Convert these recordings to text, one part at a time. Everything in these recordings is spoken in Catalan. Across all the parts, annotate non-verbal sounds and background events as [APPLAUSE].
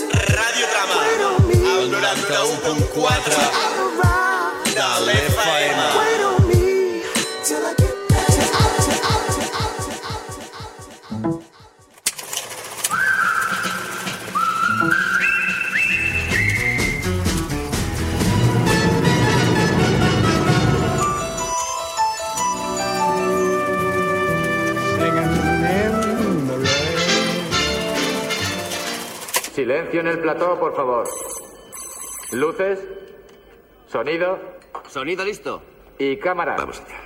Radio Trama, al 91.4 de l'FM. Silencio en el plató, por favor. Luces, sonido Sonido listo. y cámara. Vamos allá.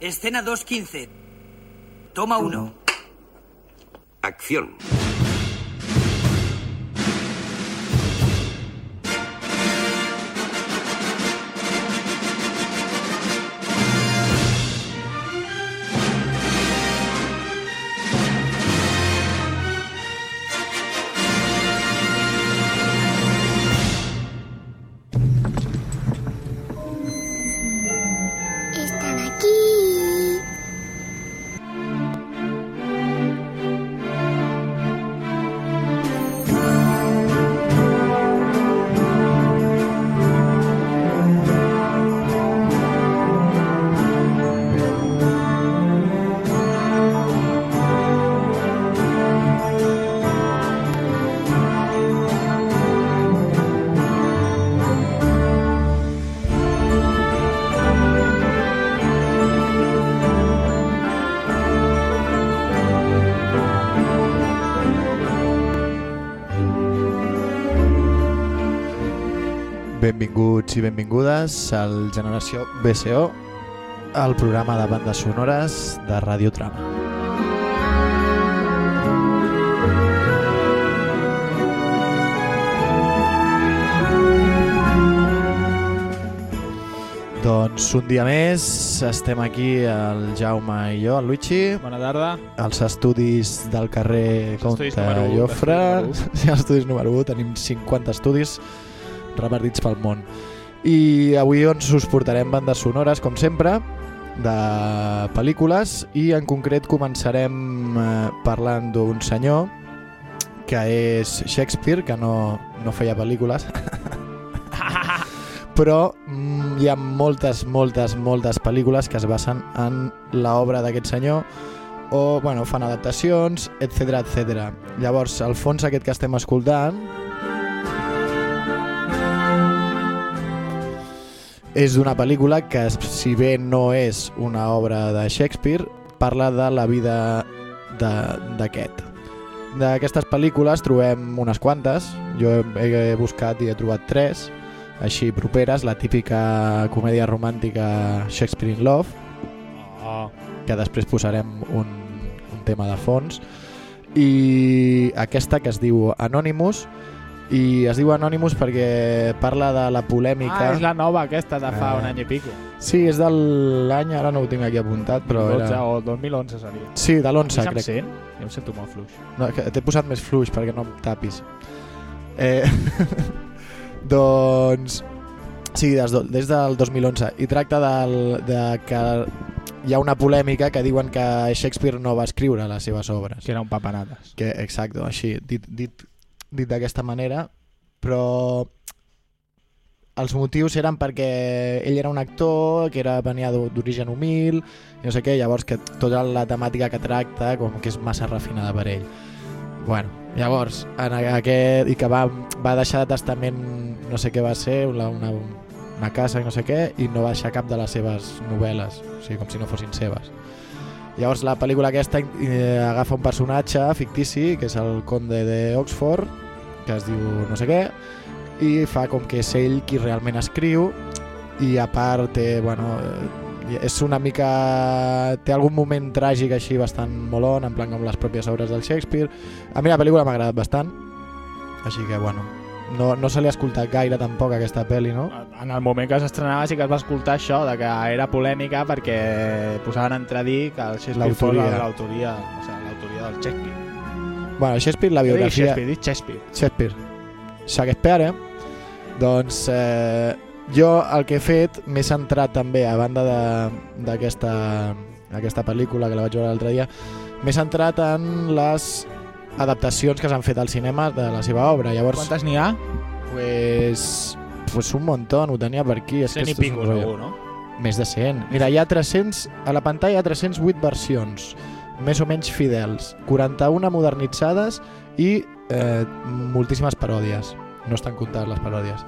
Escena 2.15. Toma uno. Acción. Benvinguts i benvingudes al Generació BCO, el programa de bandes sonores de Radio Trama. Doncs un dia més estem aquí el Jaume i jo, el Luigi, Bona tarda. als estudis del carrer Els Comte estudis número Sí, els estudis número 1. Tenim 50 estudis repartits pel món. I avui doncs, us portarem bandes sonores, com sempre, de pel·lícules i en concret començarem eh, parlant d'un senyor que és Shakespeare, que no, no feia pel·lícules, [LAUGHS] però mm, hi ha moltes, moltes, moltes pel·lícules que es basen en l'obra d'aquest senyor o bueno, fan adaptacions, etc etc. Llavors, el fons aquest que estem escoltant és d'una pel·lícula que, si bé no és una obra de Shakespeare, parla de la vida d'aquest. D'aquestes pel·lícules trobem unes quantes, jo he, buscat i he trobat tres, així properes, la típica comèdia romàntica Shakespeare in Love, que després posarem un, un tema de fons i aquesta que es diu Anonymous i es diu Anonymous perquè parla de la polèmica ah, és la nova aquesta de fa Ah. un any i pico. sí, és de l'any, ara no ho tinc aquí apuntat però 12 era... o 2011 seria. sí, de l'11 I se'm crec sent? Jo em sento molt fluix. no, que t'he posat més fluix perquè no em tapis eh, [LAUGHS] doncs sí, des, do- des del 2011 i tracta del, de que hi ha una polèmica que diuen que Shakespeare no va escriure les seves obres Que era un papanates. que, exacte, així, dit, dit, dit d'aquesta manera, però els motius eren perquè ell era un actor que era, venia d'o- d'origen humil i no sé què, llavors que tota la temàtica que tracta com que és massa refinada per ell. Bueno, llavors en aquest, i que va, va deixar de testament no sé què va ser una, una, una casa i no sé què i no va deixar cap de les seves novel·les o sigui, com si no fossin seves Llavors la pel·lícula aquesta eh, agafa un personatge fictici, que és el conde d'Oxford, que es diu no sé què, i fa com que és ell qui realment escriu, i a part té, bueno, eh, és una mica... té algun moment tràgic així bastant molon, en plan com les pròpies obres del Shakespeare. A mi la pel·lícula m'ha agradat bastant, així que, bueno, no, no se li ha escoltat gaire tampoc aquesta pel·li, no? En el moment que s'estrenava sí que es va escoltar això, de que era polèmica perquè posaven a entredir que el Shakespeare fos L'autoria. l'autoria o sigui, l'autoria del Shakespeare. Bueno, Shakespeare, la biografia... Shakespeare, dic Shakespeare. Shakespeare. Shakespeare, doncs eh, jo el que he fet m'he centrat també, a banda de- d'aquesta aquesta pel·lícula que la vaig veure l'altre dia, m'he centrat en les adaptacions que s'han fet al cinema de la seva obra. Llavors, Quantes n'hi ha? pues, pues un muntó, ho tenia per aquí. És que 100 i rotllo. segur, no? Més de 100. Mira, hi ha 300... A la pantalla hi ha 308 versions, més o menys fidels, 41 modernitzades i eh, moltíssimes paròdies. No estan comptades les paròdies.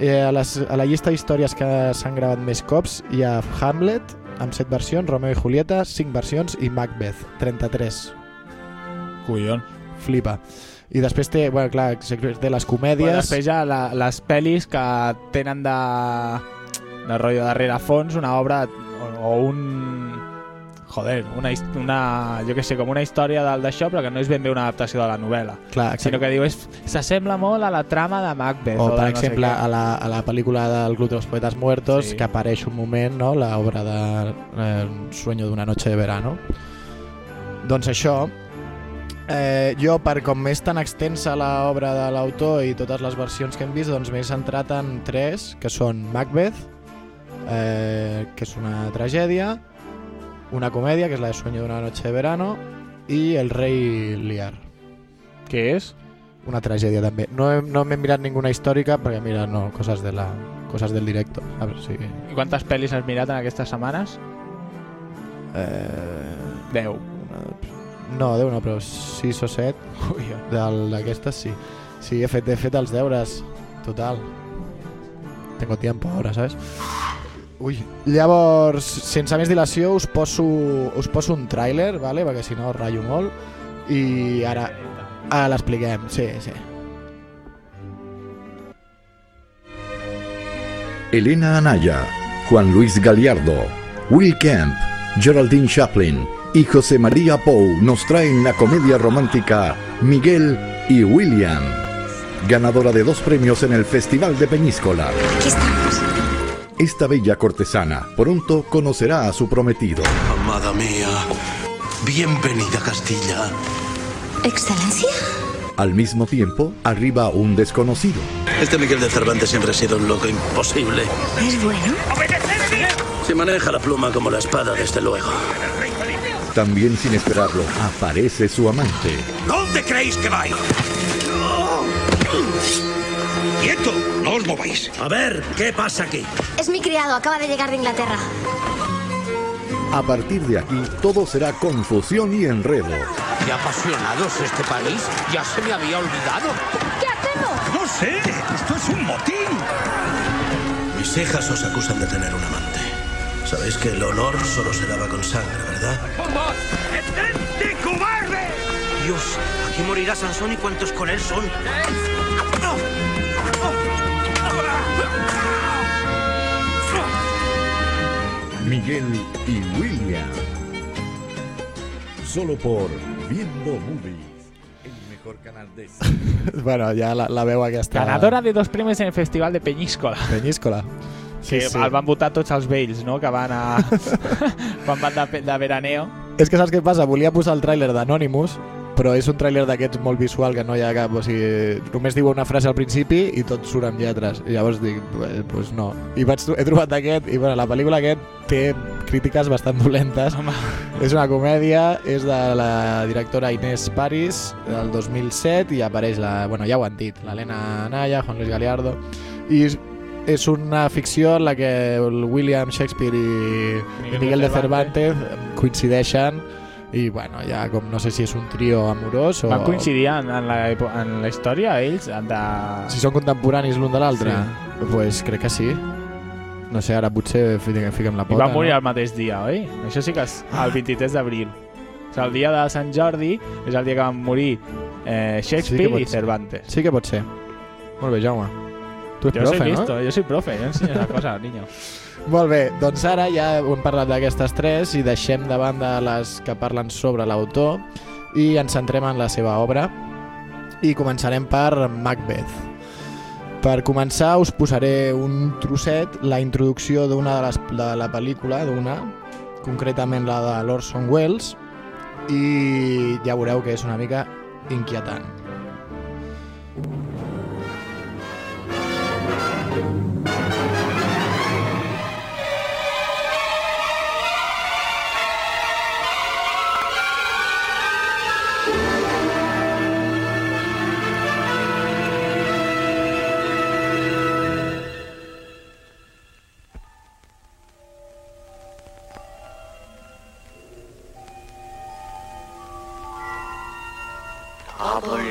Eh, a, les, a la llista d'històries que s'han gravat més cops hi ha Hamlet, amb 7 versions, Romeo i Julieta, 5 versions, i Macbeth, 33. Collons. Flipa. I després té, bueno, clar, té les Bueno, comèdies... després hi ha la, les pel·lis que tenen de, de rotllo de rerefons una obra o, o un... Joder, una, una, jo que sé, com una història d'això, però que no és ben bé una adaptació de la novel·la. Clar, Sinó que diu, s'assembla molt a la trama de Macbeth. O, de per no exemple, a la, a la pel·lícula del Club de los Poetas Muertos, Sí. que apareix un moment, no?, l'obra de eh, Sueño d'una noche de verano. Doncs això, eh, jo, per com és tan extensa l'obra de l'autor i totes les versions que hem vist, doncs m'he centrat en tres, que són Macbeth, eh, que és una tragèdia, una comèdia, que és la de Sueño d'una noche de verano, i El rei Lear. Què és? Una tragèdia també. No, he, no m'he mirat ninguna històrica perquè mira, no, coses, de la, coses del directo. A veure si... I quantes pel·lis has mirat en aquestes setmanes? Eh, 10. una, no, Déu no, però 6 o 7 Collons. d'aquestes sí. Sí, he fet, he fet els deures. Total. Tengo tiempo ahora, ¿sabes? Ui. Llavors, sense més dilació, us poso, us poso un tràiler, vale? perquè si no ratllo molt. I ara, ara l'expliquem. Sí, sí. Elena Anaya, Juan Luis Galiardo, Will Kemp, Geraldine Chaplin y José María Pou nos traen la comedia romántica Miguel y William, ganadora de dos premios en el Festival de Peñíscola. Aquí estamos. Esta bella cortesana pronto conocerá a su prometido. Amada mía, bienvenida a Castilla. ¿Excelencia? Al mismo tiempo, arriba un desconocido. Este Miguel de Cervantes siempre ha sido un loco imposible. ¿Es bueno? Se maneja la pluma como la espada, desde luego. También sin esperarlo, aparece su amante. ¿Dónde creéis que vais? ¡Quieto! ¡No os mováis! A ver, ¿qué pasa aquí? Es mi criado, acaba de llegar de Inglaterra. A partir de aquí, todo será confusión y enredo. ¿Qué apasionados este país? Ya se me había olvidado. ¿Qué hacemos? No sé, esto es un motín. Mis hijas os acusan de tener un amante. Sabéis que el honor solo se daba con sangre, ¿verdad? ¡Detente, cobarde! Dios, aquí morirá Sansón y cuantos con él son. Miguel y William. Solo por Viendo Movies, el mejor canal de [LAUGHS] bueno, ja la, la veu aquesta... Ganadora de dos premis en el Festival de Peñíscola. Penyíscola. Sí, sí. El van votar tots els vells, no?, que van a... [LAUGHS] quan van de, de veraneo. És que saps què passa? Volia posar el tràiler d'Anonymous, però és un tràiler d'aquests molt visual que no hi ha cap... O sigui, només diu una frase al principi i tot surt amb lletres. I llavors dic, pues, pues no. I vaig, he trobat aquest, i bueno, la pel·lícula aquest té crítiques bastant dolentes. Home. És una comèdia, és de la directora Inés Paris, del 2007, i apareix la... Bueno, ja ho han dit, l'Helena Anaya, Juan Luis Galiardo... I és- és una ficció en la que el William Shakespeare i Miguel Miguel, de de Cervantes coincideixen i bueno, ja com no sé si és un trio amorós o Van coincidir en, en, la, en la història, ells, de... si són contemporanis l'un de l'altre Sí. pues crec que sí no sé, ara potser fiquem, la I pota van morir no? el mateix dia, oi? Això sí que és el 23 d'abril. O sigui, el dia de Sant Jordi és el dia que van morir eh, Shakespeare pot i ser. Cervantes. sí que pot ser molt bé Jaume tu ets Jo profe, soy no? listo, yo soy profe, yo enseño esas cosas, niño. Molt bé, doncs ara ja hem parlat d'aquestes tres i deixem de banda les que parlen sobre l'autor i ens centrem en la seva obra i començarem per Macbeth. Per començar us posaré un trosset, la introducció d'una de les de la pel·lícula, d'una, concretament la de l'Orson Welles, i ja veureu que és una mica inquietant. Bubble,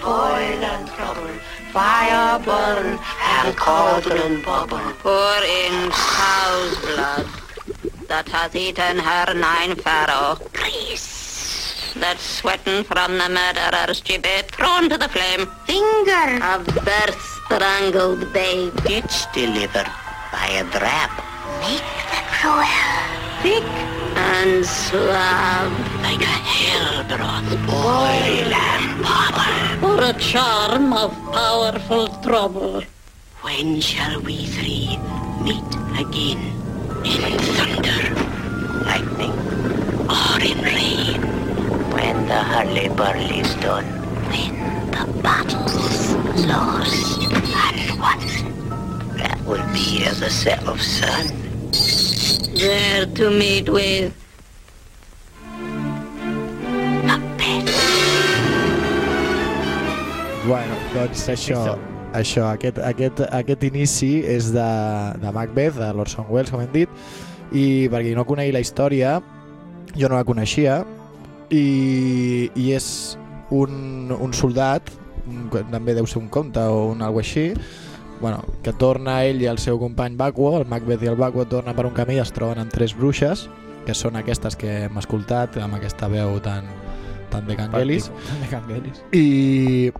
boil and trouble, fire burn and cauldron bubble. Pour in cow's blood that hath eaten her nine pharaoh. Grease that's sweating from the murderer's gibbet thrown to the flame. Finger. of birth strangled babe. It's delivered by a drap. Make the cruel. Thick and slab like a hell broth. Boil and bubble. For a charm of powerful trouble. When shall we three meet again? In thunder, lightning, or in rain? When the hurly-burly's done. When the battle's lost and won. That will be as a set of sun. There to meet with Bueno, doncs això, això aquest, aquest, aquest inici és de, de Macbeth, de l'Orson Welles, com hem dit, i perquè qui no conegui la història, jo no la coneixia, i, i és un, un soldat, també deu ser un comte o un algo així, bueno, que torna ell i el seu company Baquo, el Macbeth i el Baquo tornen per un camí i es troben amb tres bruixes, que són aquestes que hem escoltat, amb aquesta veu tan, tan de Cangelis. De Cangelis. I,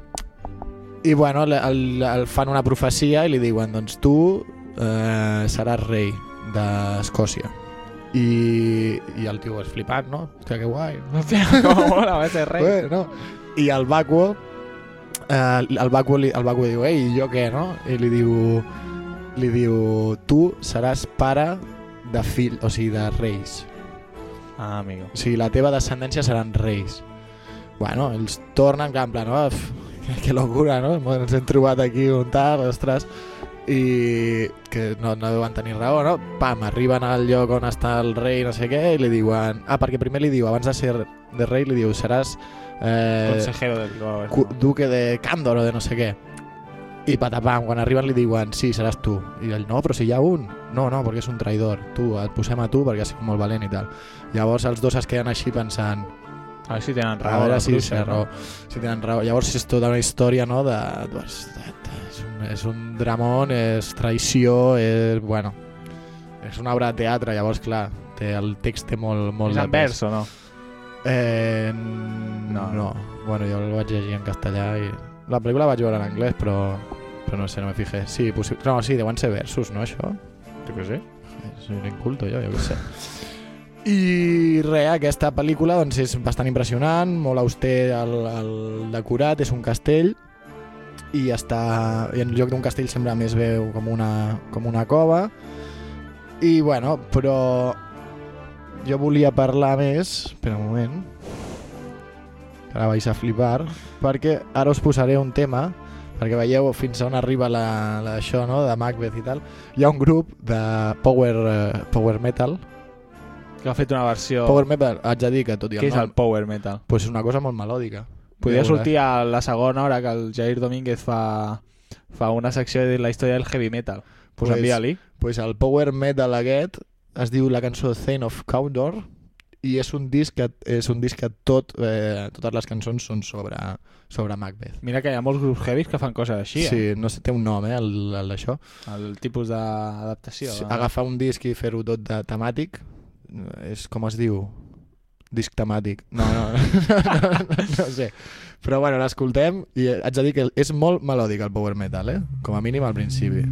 i bueno, el, el, el fan una profecia i li diuen doncs tu eh, seràs rei d'Escòcia i, i el tio és flipant, no? Hòstia, que guai. [LAUGHS] Hòstia, com mola, va ser rei. Bé, no? I el Baquo eh, el Baquo, li, el Baquo diu ei, jo què, no? I li diu li diu tu seràs pare de fill, o sigui, de reis Ah, amigo. o sigui, la teva descendència seran reis. Bueno, ells tornen, en plan, f, [LAUGHS] que, que locura, no? Ens hem trobat aquí un tal, ostres, i que no, no deuen tenir raó, no? Pam, arriben al lloc on està el rei, no sé què, i li diuen... Ah, perquè primer li diu, abans de ser de rei, li diu, seràs... Eh, Consejero del duque de Càndor o de no sé què. I patapam, quan arriben li diuen, sí, seràs tu. I ell, no, però si hi ha un. No, no, perquè és un traïdor. Tu, et posem a tu perquè has sigut molt valent i tal. Llavors els dos es queden així pensant, A ver si tenen raó. a veure si, bruixes, si, no? raó, si tenen raó. Llavors és tota una història, no?, de... Doncs, és, un, és un dramón, és traïció, és... Bueno, és una obra de teatre, llavors, clar, té, el text té molt, molt És de en pes. vers o no? Eh, no, No. no. Bueno, jo el vaig llegir en castellà i... La pel·lícula la vaig veure en anglès, però, però no sé, no me fijé. Sí, possi... no, sí, deuen ser versos, no, això? Jo què sé. Soy un inculto, jo, jo què sé. [LAUGHS] I res, aquesta pel·lícula doncs, és bastant impressionant, molt auster el, el decorat, és un castell i està i en lloc d'un castell sembla més veu com una, com una cova i bueno, però jo volia parlar més espera un moment que ara vais a flipar perquè ara us posaré un tema perquè veieu fins on arriba la, la, això no? de Macbeth i tal hi ha un grup de power, eh, power metal Que ha fet una versió... power metal, haig de dir que tot i Què el és el nom power metal? pues és una cosa molt melòdica Podria sortir a la segona hora que el Jair Domínguez fa, fa una secció de la història del heavy metal. Pues, Pues- envia-li. pues el power metal aquest es diu la cançó Thane of Cawdor i és un disc que, és un disc que tot, eh, totes les cançons són sobre, sobre Macbeth. Mira que hi ha molts grups heavies que fan coses així, Sí, eh? no sé, té un nom, eh, el, el d'això. El tipus d'adaptació. Sí, eh? agafar un disc i fer-ho tot de temàtic és com es diu? Disc temàtic. No, no, no, no, no sé. Però bueno, l'escoltem i haig de dir que és molt melòdic el power metal eh? com a mínim al principi.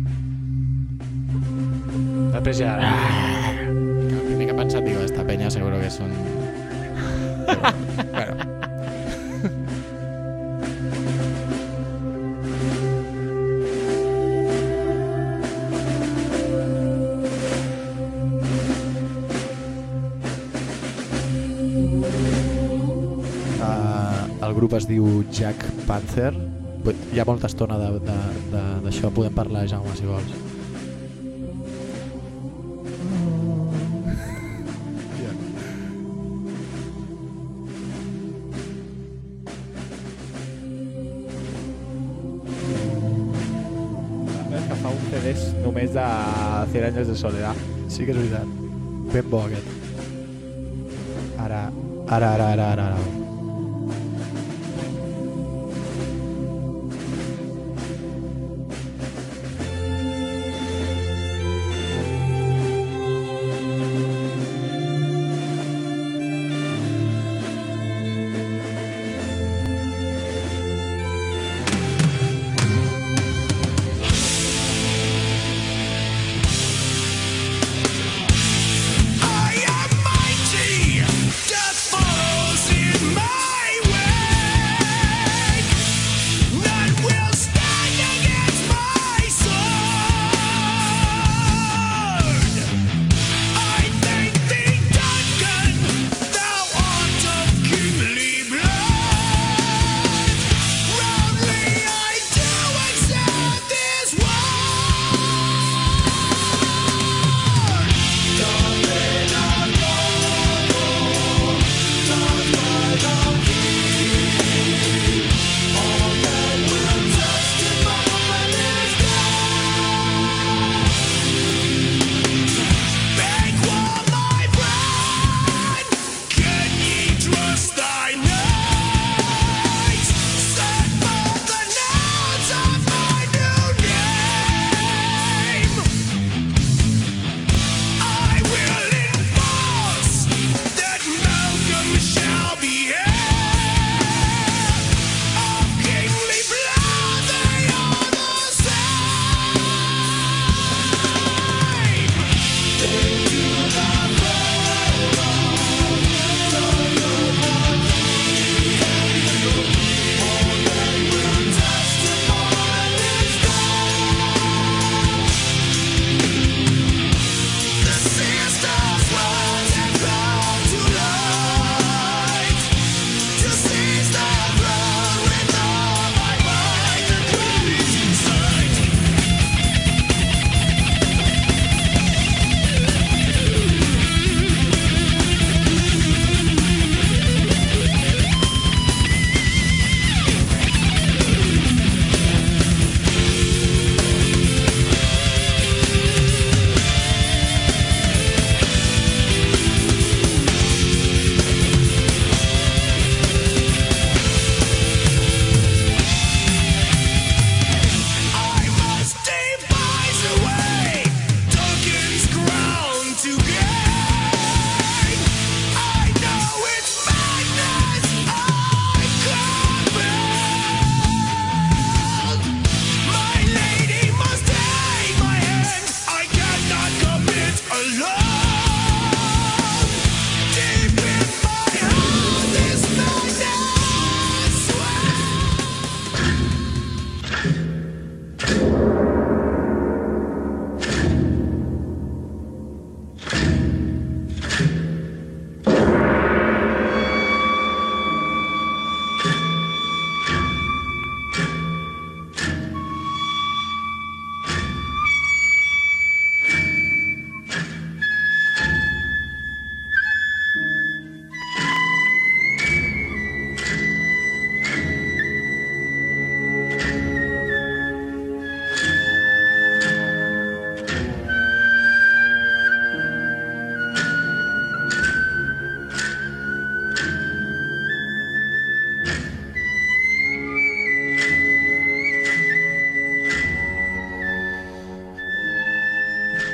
Després ja... el primer que he pensat dic, esta penya seguro que són bueno, grup es diu Jack Panther. Hi ha molta estona d'això, podem parlar, Jaume, si vols. Només de 100 anys de soledat. Sí que és veritat. Ben bo aquest. Ara, ara, ara, ara, ara. ara.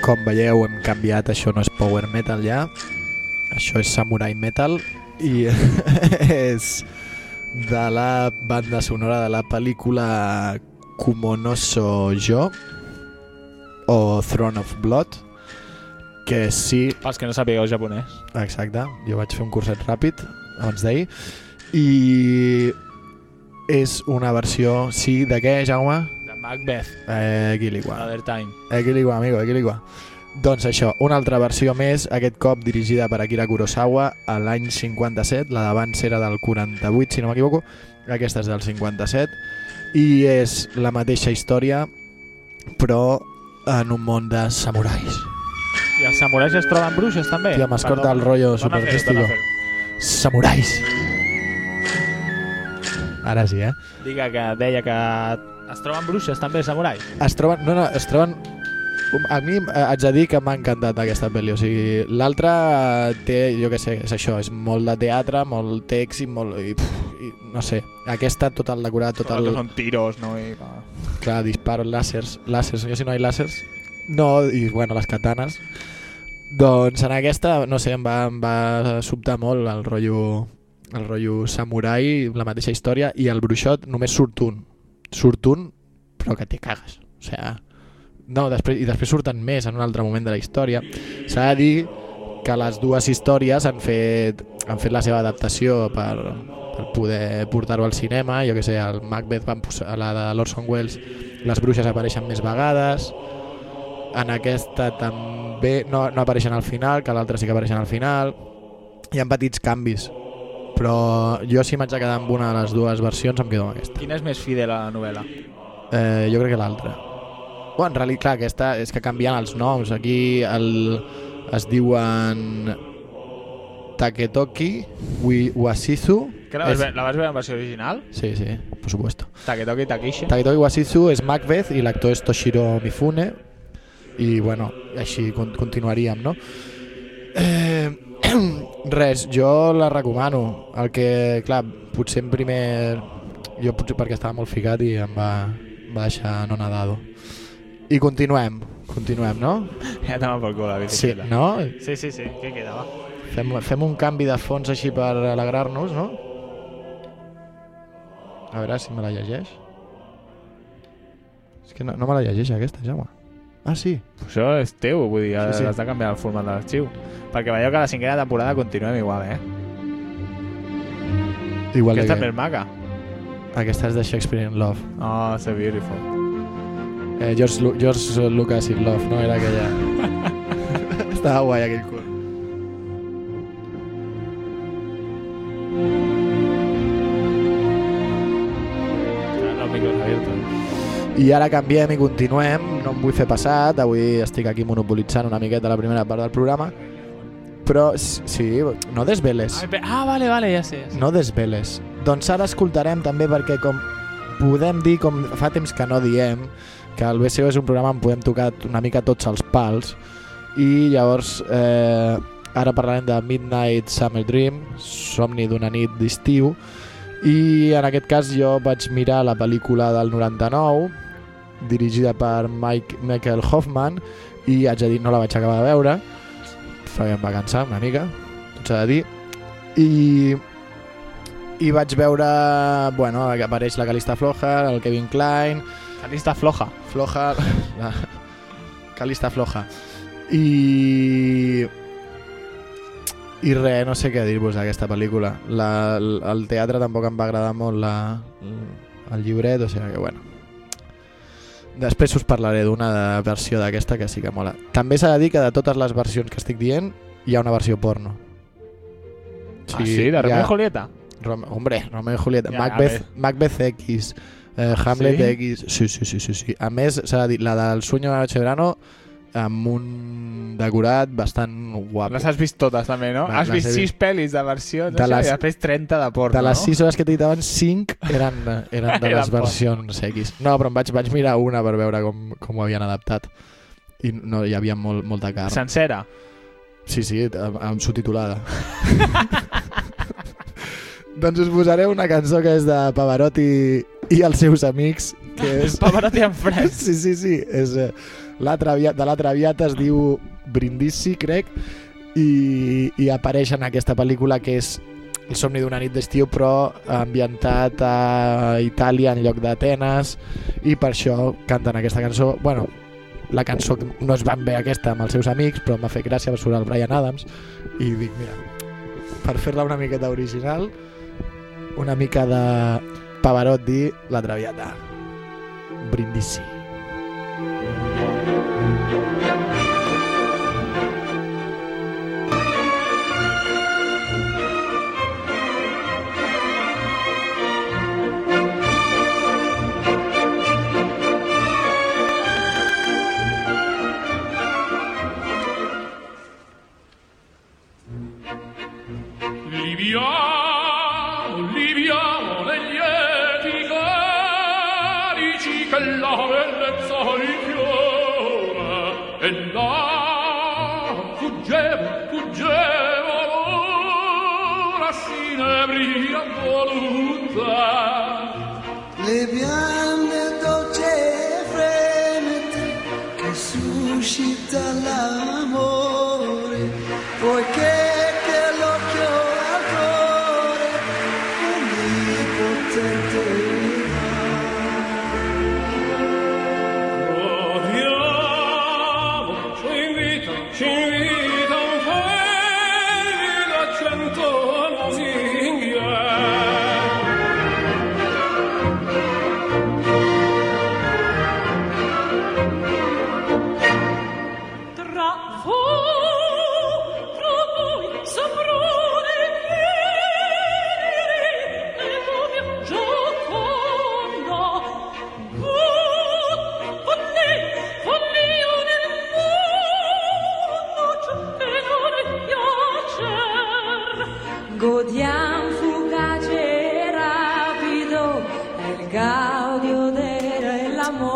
Com veieu, hem canviat, això no és power metal ja, això és samurai metal i [LAUGHS] és de la banda sonora de la pel·lícula Kumonoso Jo o Throne of Blood que sí, Pels que no sapigueu japonès. exacte, jo vaig fer un curset ràpid abans d'ahir i és una versió, sí, de què, Jaume? Macbeth, Eh, Guiligua. Another Time. Equiligua, amigo, equiligua. Doncs això, una altra versió més, aquest cop dirigida per Akira Kurosawa a l'any 57, la d'abans era del 48, si no m'equivoco, aquesta és del 57, i és la mateixa història, però en un món de samurais. I els samurais es troben bruixes també? Tia, m'escorta el rotllo fer-ho. Samurais! Ara sí, eh? Diga que deia que es troben bruixes també, samurais. Es troben... No, no, es troben... A mi eh, haig de dir que m'ha encantat aquesta pel·li. O sigui, l'altra té, jo què sé, és això, és molt de teatre, molt text i molt... I, pff, i, no sé, aquesta tot el decorat, tot el... Són tiros, no? I, va. Clar, disparos, làsers, làsers, jo si no hi ha làsers... No, i bueno, les katanes. Doncs en aquesta, no sé, em va, em va sobtar molt el rotllo, el rotllo samurai, la mateixa història, i el bruixot només surt un. Surt un, però que te cagues. O sigui, no, després, i després surten més en un altre moment de la història. S'ha de dir que les dues històries han fet, han fet la seva adaptació per, per poder portar-ho al cinema. Jo que sé, el Macbeth van posar, la de l'Orson Welles, les bruixes apareixen més vegades. En aquesta també no, no apareixen al final, que l'altra sí que apareixen al final. Hi ha petits canvis, però jo si m'haig de quedar amb una de les dues versions em quedo amb aquesta. Quina és més fidel a la novel·la? Eh, jo crec que l'altra. Bueno, en realitat, clar, aquesta és que canvien els noms. Aquí el, es diuen Taketoki Wasizu. Que la vas, És- ve- la vas veure en versió original? Sí, sí, por supuesto. Taketoki Takishi. Taketoki Wasizu és Macbeth i l'actor és Toshiro Mifune i bueno, així con continuaríem, no? Eh, [CLEARS THROAT] res, jo la recomano. El que, clar, potser en primer... Jo potser perquè estava molt ficat i em va, em va deixar no nadado. I continuem, continuem, no? Ja t'ha pel cul la Sí, bicicleta. no? Sí, sí, sí. Què queda, va? Fem, fem un canvi de fons així per alegrar-nos, no? A veure si me la llegeix. És que no, no me la llegeix aquesta, Jaume. Ah, sí. Això és teu, vull dir, Sí, sí, has de canviar el format de l'arxiu. Perquè veieu que la cinquena temporada continuem igual, eh? Igual Aquesta que... és més maca. Aquesta és de Shakespeare in Love. Oh, so beautiful. Eh, George, Lu George Lucas in Love, no? Era aquella... [LAUGHS] Estava guai aquell curt. Los micros abiertos. I ara canviem i continuem, no em vull fer passat, avui estic aquí monopolitzant una miqueta la primera part del programa, però sí, no desveles. Ah, Ah, vale, vale, ja sé. Ja sé. No desveles. Doncs ara escoltarem també perquè com podem dir, com fa temps que no diem, que el BCO és un programa on podem tocar una mica tots els pals i llavors eh, ara parlarem de Midnight Summer Dream, somni d'una nit d'estiu i en aquest cas jo vaig mirar la pel·lícula del 99 dirigida per Mike, Michael Hoffman i haig de dir no la vaig acabar de veure. Perquè em va cansar una mica tot s'ha de dir. I i vaig veure bueno, que apareix la Calista Floja, el Kevin Klein. Calista floja. Floja [LAUGHS] la Calista Floja. I i res, no sé què dir-vos d'aquesta pel·lícula. La, el, el teatre tampoc em va agradar molt la, el llibret, o sigui que bueno després us parlaré d'una de- versió d'aquesta que sí que mola també s'ha de dir que de totes les versions que estic dient hi ha una versió porno ah, sí? De Romeo y Julieta? Rom hombre, Romeo y Julieta. Ja, Macbeth, Macbeth X, eh, Hamlet Sí? X... Sí, sí, sí, sí, sí. A més, s'ha de dir, la del Sueño de Noche Verano amb un decorat bastant guapo. Les has vist totes també, no? Va, has vist he sis pel·lis de versió De les- i després 30 de porno, de les no? 6 hores que t'he dit abans, 5 eren, eren de [LAUGHS] les versions X. No, però em vaig, vaig mirar una per veure com, com ho havien adaptat. I no, hi havia molt, molta carn. Sencera. Sí, sí, amb, amb subtitulada. [LAUGHS] doncs us posaré una cançó que és de Pavarotti i els seus amics, que [LAUGHS] és... Pavarotti en fresc. Sí, sí, sí. És, eh, la traviata, de la Traviata es diu Brindisi, crec, i, i apareix en aquesta pel·lícula que és el somni d'una nit d'estiu però ambientat a Itàlia en lloc d'Atenes i per això canten aquesta cançó. Bueno, la cançó no és ben bé aquesta amb els seus amics però m'ha fet gràcia per surt el Brian Adams i dic mira per fer-la una miqueta original una mica de Pavarotti la Traviata Brindisi Música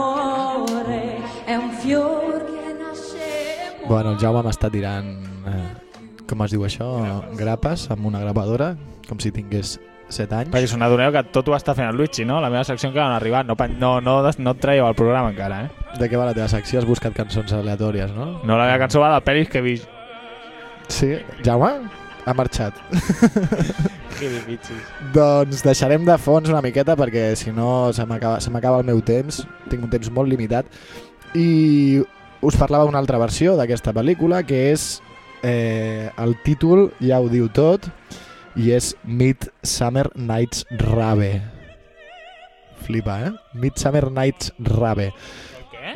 dell'amore è un fior che nasce Bueno, el Jaume m'està tirant, eh, com es diu això, grapes amb una grapadora, com si tingués 7 anys. Perquè us n'adoneu que tot ho està fent el Luigi, no? La meva secció encara no ha arribat. No, no, no, no et traieu el programa encara, eh? De què va la teva secció? Has buscat cançons aleatòries, no? No, la meva cançó va de pel·lis que he vist. Sí? Jaume? Ha marxat. [LAUGHS] Doncs deixarem de fons una miqueta perquè si no se m'acaba se m'acaba el meu temps. Tinc un temps molt limitat. I us parlava d'una altra versió d'aquesta pel·lícula que és eh, el títol ja ho diu tot i és Midsummer Nights Rave. Flipa, eh? Midsummer Nights Rave.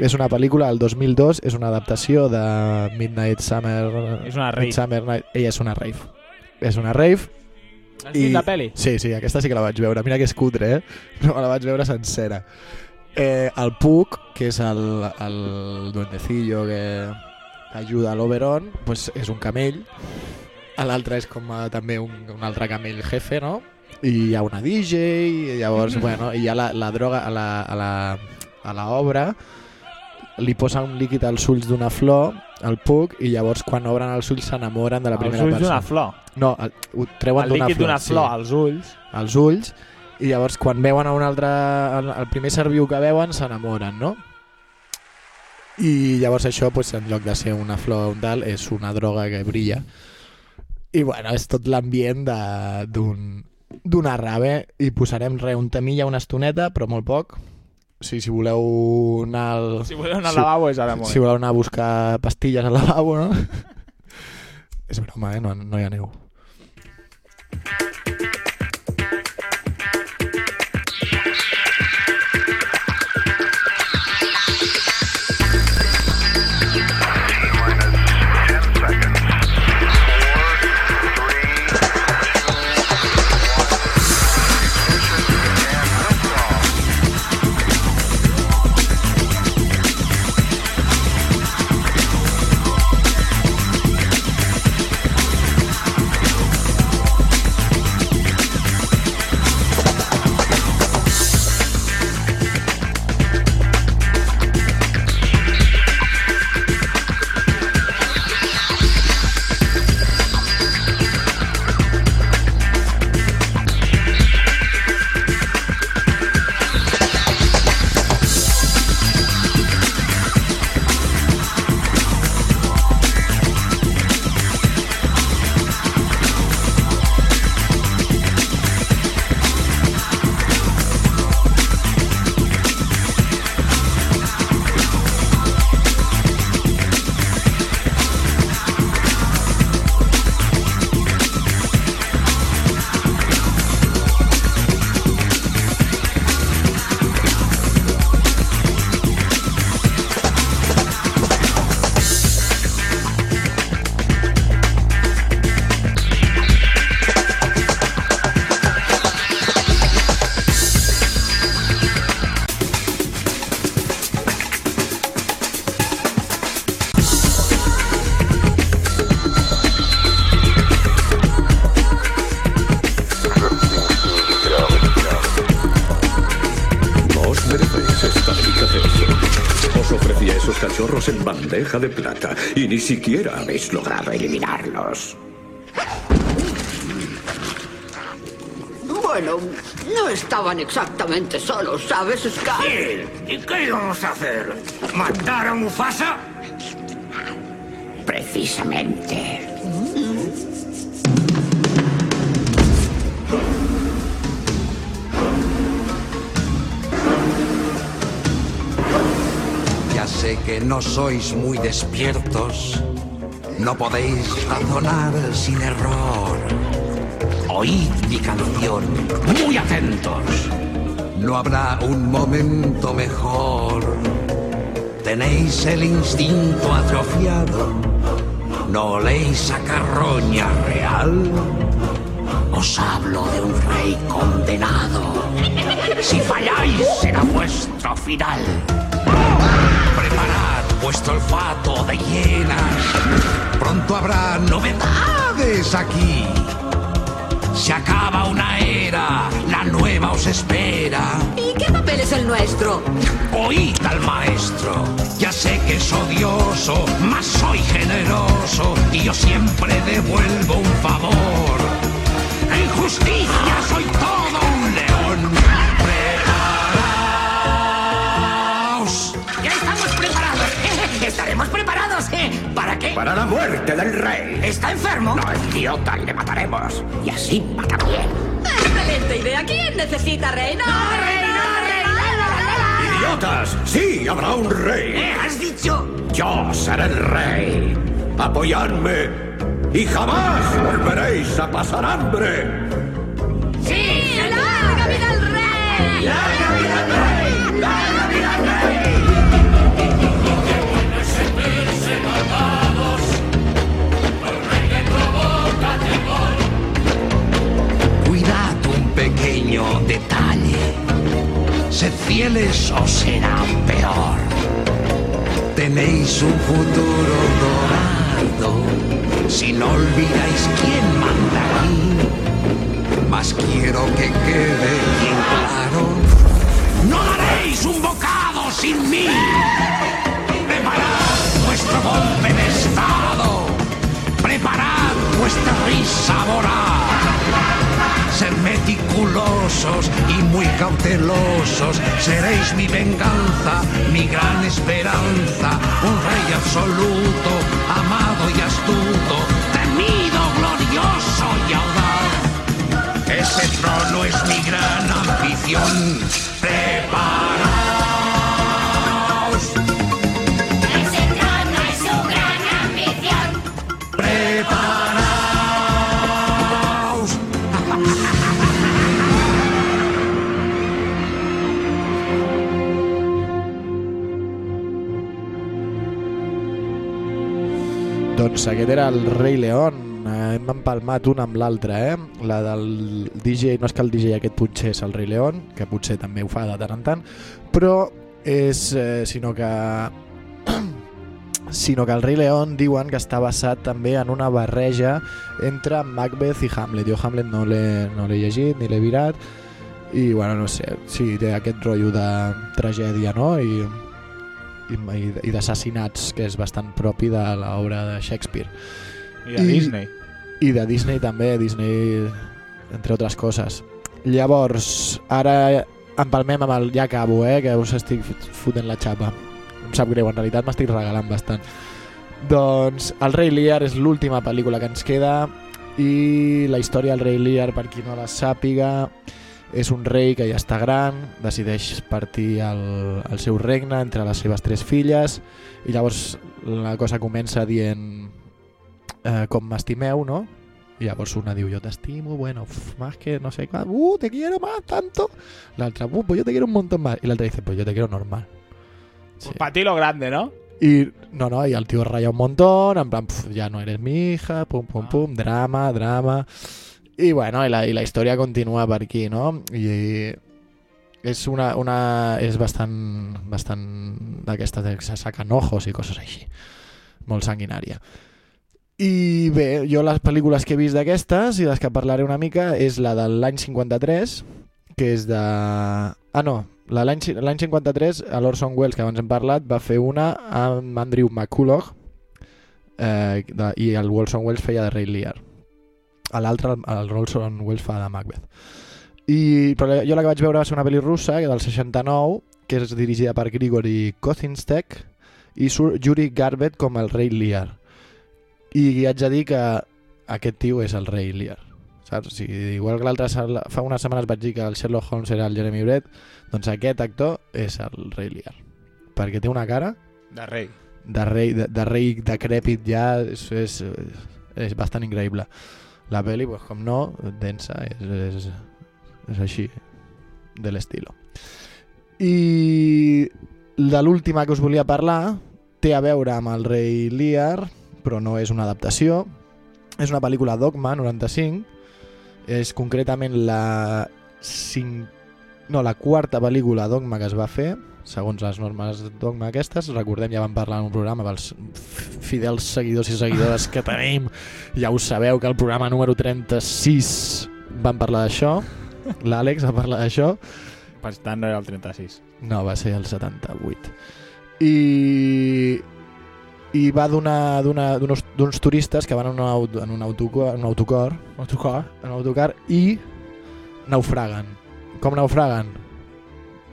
És una pel·lícula del 2002, és una adaptació de Midnight Summer... És una rave. Midsummer Night... Ella és una rave. És una rave. Has vist la peli? Sí, sí, aquesta sí que la vaig veure. Mira que és cutre, eh? Però la vaig veure sencera. Eh, el Puck, que és el, el duendecillo que ajuda a l'Oberon, pues és un camell. L'altre és com a, també un, un altre camell jefe, no? I hi ha una DJ, i llavors, [LAUGHS] bueno, i hi ha la, la droga a la, a la, a la obra li posa un líquid als ulls d'una flor, el Puck, i llavors quan obren els ulls s'enamoren de la Els primera ulls persona. d'una flor? No, el, ho treuen El d'una líquid flor. d'una flor als ulls. Als ulls, i llavors quan veuen a un altre, el, el primer ser viu que veuen s'enamoren, no? I llavors això, pues, en lloc de ser una flor un tal, és una droga que brilla. I bueno, és tot l'ambient d'un d'una rave i posarem re, un temilla una estoneta, però molt poc. Sí, si voleu anar al... Si voleu anar al lavabo és ara molt. Si voleu anar a buscar pastilles al lavabo, no? [LAUGHS] és broma, eh? No, no hi aneu. Thank siquiera habéis logrado eliminarlos. Bueno, no estaban exactamente solos, ¿sabes, Sky? ¿Y qué íbamos a hacer? ¿Matar a Mufasa? Precisamente. Ya que no sois muy despiertos. No podéis razonar sin error. Oíd mi canción, muy atentos. No habrá un momento mejor. Tenéis el instinto atrofiado. ¿No oléis a carroña real? Os hablo de un rey condenado. Si falláis será vuestro final. Vuestro olfato de hienas. Pronto habrá novedades aquí. Se acaba una era, la nueva os espera. ¿Y qué papel es el nuestro? Oíd al maestro, ya sé que es odioso, mas soy generoso y yo siempre devuelvo un favor. En justicia soy todo ¿Para qué? La muerte del rey. ¿Está enfermo? No, idiota, le mataremos. Y así mata bien. Excelente idea. ¿Quién necesita reina? ¡Idiotas! ¡Sí, habrá un rey! ¿Eh? ¿Has dicho? Yo seré el rey. Apoyadme y jamás volveréis a pasar hambre. ¡Sí! ¡Larga vida al rey! ¡Larga vida al rey! ¡Larga vida al rey! Sed fieles o será peor. Tenéis un futuro dorado. Si no olvidáis quién manda aquí. Mas quiero que quede bien claro. No daréis un bocado sin mí. Preparad vuestro golpe de estado. Preparad vuestra risa voraz. Sed meticulosos y muy cautelosos. Seréis mi venganza, mi gran esperanza. Un rey absoluto, amado y astuto. Temido, glorioso y audaz. Ese trono es mi gran ambición. Preparaos. Doncs aquest era el Rei León. Eh, hem empalmat un amb l'altre, eh? La del DJ, no és que el DJ aquest potser és el Rei León, que potser també ho fa de tant en tant, però és, eh, sinó que [CLEARS THROAT] sinó que el Rei León diuen que està basat també en una barreja entre Macbeth i Hamlet. Jo Hamlet no l'he no llegit ni l'he virat i bueno, no sé, sí, té aquest rotllo de tragèdia, no? I, i, i, i d'assassinats que és bastant propi de l'obra de Shakespeare. I de Disney. I de Disney també, Disney entre altres coses. Llavors, ara empalmem amb el... Ja acabo, eh, que us estic fot- fotent la xapa. Em sap greu, en realitat m'estic regalant bastant. Doncs El rei Lear és l'última pel·lícula que ens queda i la història del rei Lear, per qui no la sàpiga, és un rei que ja està gran, decideix partir al, al seu regne entre les seves tres filles i llavors la cosa comença dient eh, com m'estimeu, no? I llavors una diu, yo te estimo, bueno, más que no sé uh, te quiero más, tanto. La otra, uh, pues yo te quiero un montón más. Y la otra dice, pues yo te quiero normal. Pues para ti lo grande, ¿no? Y no, no, y el tío raya un montón, en plan, "Pf, ya no eres mi hija, pum, pum, pum, drama, drama. Y bueno, y la, y la història continua per aquí, no? I és una, una és bastant, bastant d'aquestes que se saquen ojos i coses així. Molt sanguinària. I bé, jo les pel·lícules que he vist d'aquestes i les que parlaré una mica és la de l'any 53, que és de... Ah, no, La- L'any ci- l'any 53, a l'Orson Welles, que abans hem parlat, va fer una amb Andrew McCulloch eh, de, i el Orson Welles feia de Ray Lear. A l'altre, el, el Orson Welles fa de Macbeth. I, però jo la que vaig veure va ser una pel·li russa, que del 69, que és dirigida per Grigory Kozinstek, i surt Yuri Garbett com el rei Lear. I haig de dir que aquest tio és el rei Lear. Saps? O sigui, igual que l'altre fa unes setmanes vaig dir que el Sherlock Holmes era el Jeremy Brett, doncs aquest actor és el rei Lear. Perquè té una cara De rei. de rei, de, de rei decrèpit ja és, és, és bastant increïble. La pel·li, pues, com no, densa, és, és, és així, de l'estilo. I de l'última que us volia parlar té a veure amb el rei Lear, però no és una adaptació. És una pel·lícula Dogma, 95. És concretament la cinc... no, la quarta pel·lícula Dogma que es va fer, segons les normes Dogma aquestes. Recordem, ja vam parlar en un programa pels fidels seguidors i seguidores que tenim. Ja ho sabeu que el programa número 36 vam parlar d'això. L'Àlex va parlar d'això. Per tant, no era el 36. No, va ser el 78. I, i va d'una- d'uns turistes que van en un, aut, en un autocar, en un autocar, autocar, en un autocar i naufraguen. Com naufraguen?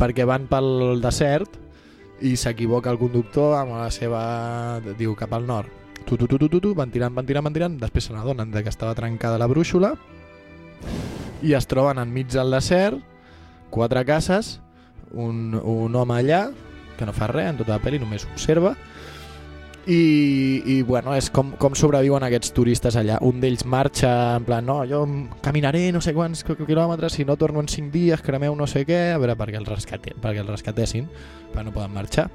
Perquè van pel desert i s'equivoca el conductor amb la seva... diu cap al nord. Tu, tu, tu, tu, tu, tu, van tirant, van tirant, van tirant, després se n'adonen que estava trencada la brúixola i es troben enmig del desert, quatre cases, un, un home allà, que no fa res, en tota la pel·li només observa, i, i bueno, és com, com sobreviuen aquests turistes allà. Un d'ells marxa en plan, no, jo caminaré no sé quants qui- quilòmetres, si no torno en 5 dies, cremeu no sé què, a veure, perquè el, rescate, perquè el rescatessin, perquè no poden marxar.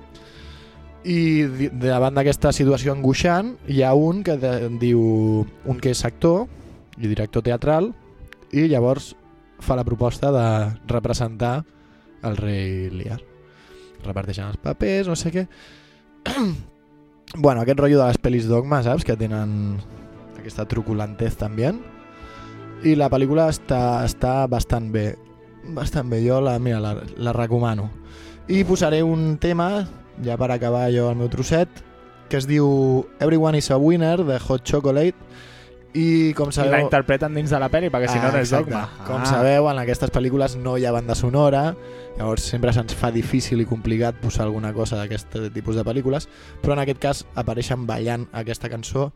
I davant d'aquesta situació angoixant hi ha un que de, diu un que és actor i director teatral i llavors fa la proposta de representar el rei Lear reparteixen els papers, no sé què [CLEARS THROAT] bueno, aquest rotllo de les pel·lis dogma, saps? Que tenen aquesta truculantez també. I la pel·lícula està, està bastant bé. Bastant bé, jo la, mira, la, la recomano. I posaré un tema ja per acabar jo el meu trosset que es diu Everyone is a Winner de Hot Chocolate i com I sabeu... la interpreten dins de la pel·li, perquè si no, no és dogma. Com Ah. sabeu, en aquestes pel·lícules no hi ha banda sonora, llavors sempre se'ns fa difícil i complicat posar alguna cosa d'aquest tipus de pel·lícules, però en aquest cas apareixen ballant aquesta cançó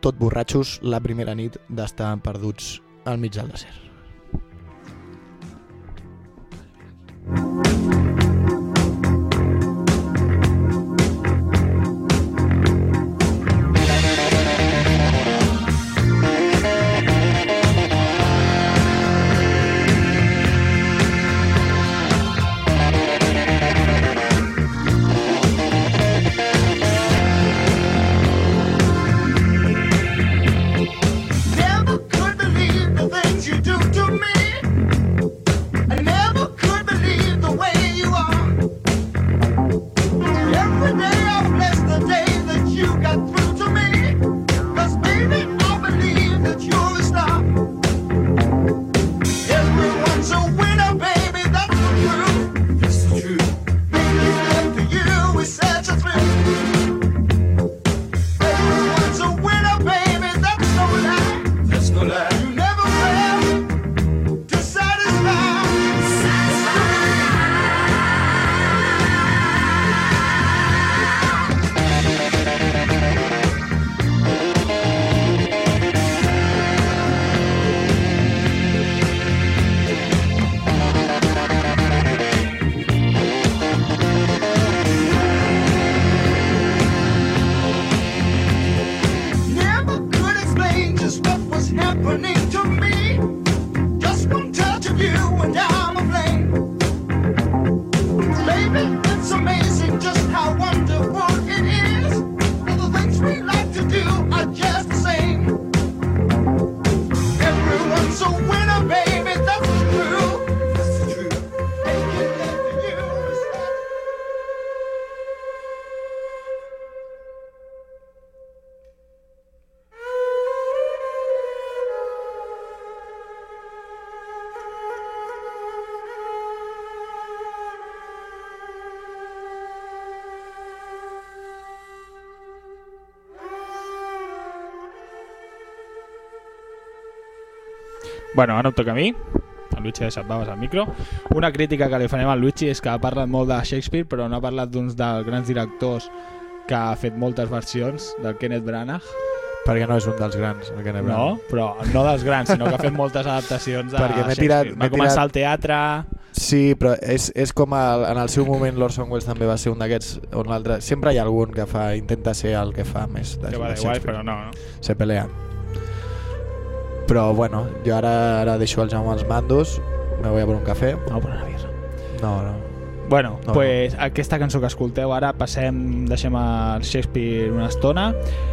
tot borratxos la primera nit d'estar perduts al mig del desert. Never you do to Bueno, ara em toca a mi. El Luigi ha deixat baves al micro. Una crítica que li farem al Luigi és que ha parlat molt de Shakespeare, però no ha parlat d'uns dels grans directors que ha fet moltes versions, del Kenneth Branagh. Perquè no és un dels grans, el Kenneth No, Branagh. però no dels grans, sinó que ha fet moltes adaptacions de Perquè tirat- Va començar tirat- al teatre... Sí, però és, és com el, en el seu moment l'Orson Welles també va ser un d'aquests on l'altre... Sempre hi ha algun que fa intenta ser el que fa més Que va de guai, però no, no. Se pelean. Però bueno, jo ara, ara deixo el Jaume als mandos, me voy a por un café. No, per una birra. No, no. Bueno, No, pues aquesta cançó que escolteu ara passem, deixem el Shakespeare una estona